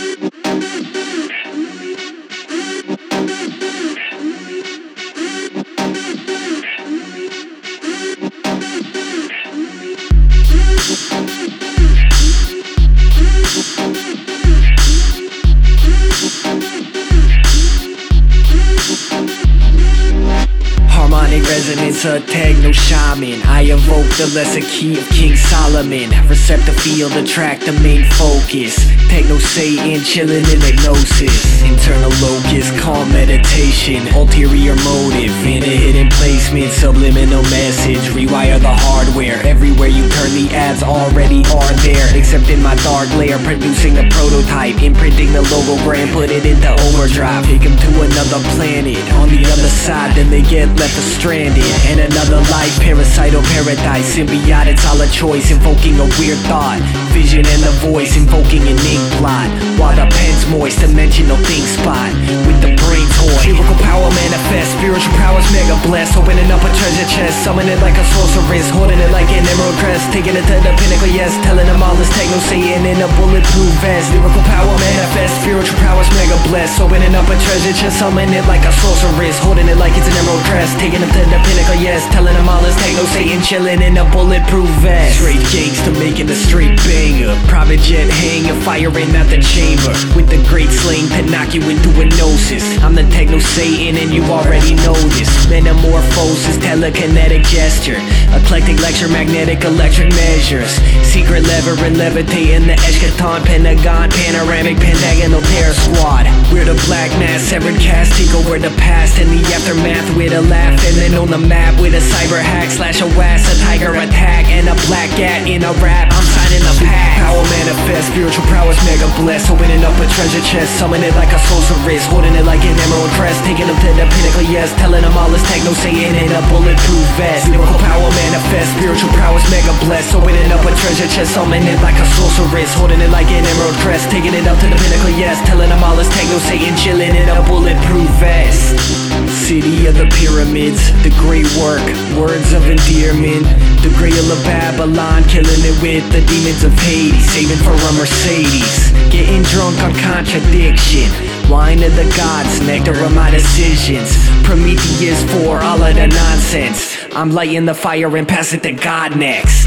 you Harmonic resonance, a techno shaman. I evoke the lesser key of King Solomon. Receptive field, attract the main focus. Techno Satan, chilling in hypnosis. Internal locus, calm meditation. Ulterior motive, in a hidden placement. Subliminal message, rewire the hardware. The ads already are there. Except in my dark layer, producing a prototype. Imprinting the logogram, put it into overdrive. Take 'em to another planet. On the other side, then they get left stranded. And another life, parasital paradise. Symbiotics, all a choice, invoking a weird thought. Vision and the voice, invoking an ink blot. While the pen's moist, dimensional think spot. With the brain toy. Lyrical power manifest, spiritual powers mega blessed. Opening up a treasure chest, summoning it like a sorceress. Holding it like an emerald crest, taking it to the pinnacle, yes. Telling them all this techno Satan in a bulletproof vest. Lyrical power manifest, spiritual powers mega blessed. Opening up a treasure chest, summoning it like a sorceress. Holding it like it's an emerald crest, taking it to the pinnacle, yes. Telling them all this techno Satan chilling in a bulletproof vest. Straight gangster making a straight banger. Private jet hanger, firing out the chamber. With the great sling to knock you into a gnosis. I'm the techno Satan and you already know this. Metamorphosis, telekinetic gesture. Eclectic lecture, magnetic electric measures. Secret lever and levitating the eschaton, pentagon, panoramic, pentagonal terror squad. We're the black mass, severed cast, take over the past and the aftermath with a laugh. And then on the map with a cyber hack, slash a was, a tiger attack, and a black cat in a rap. I'm signing the spiritual prowess mega blessed. Opening up a treasure chest, summon it like a sorceress, holding it like an emerald crest, taking them to the pinnacle, yes. Telling them all this techno saying in a bulletproof vest. Lyrical power manifest, spiritual prowess mega blessed. Opening up a treasure chest, summon it like a sorceress, holding it like an emerald crest, taking it up to the pinnacle, yes. Telling them all this techno saying chilling in a bulletproof vest. City of the pyramids, the great work, words of endearment. The grail of Babylon, killing it with the demons of Hades, saving for a Mercedes. Getting drunk on contradiction. Wine of the gods, nectar of my decisions. Prometheus for all of the nonsense. I'm lighting the fire and pass it to God next.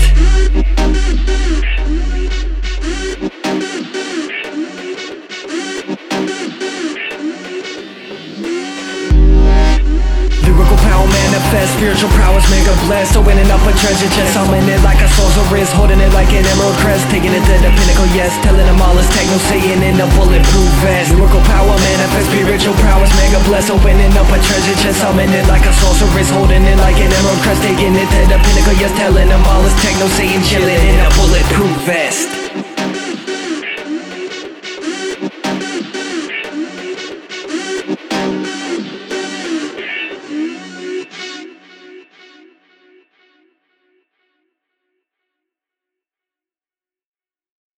Manifest, spiritual prowess mega blessed. Opening up a treasure chest, summoning it like a sorceress, holding it like an emerald crest, taking it to the pinnacle, yes. Telling them all it's techno saying in a bulletproof vest. Lyrical power manifest, spiritual prowess mega blessed. Opening up a treasure chest, summoning it like a sorceress, holding it like an emerald crest, taking it to the pinnacle, yes. Telling them all this techno saying chilling in a bulletproof vest.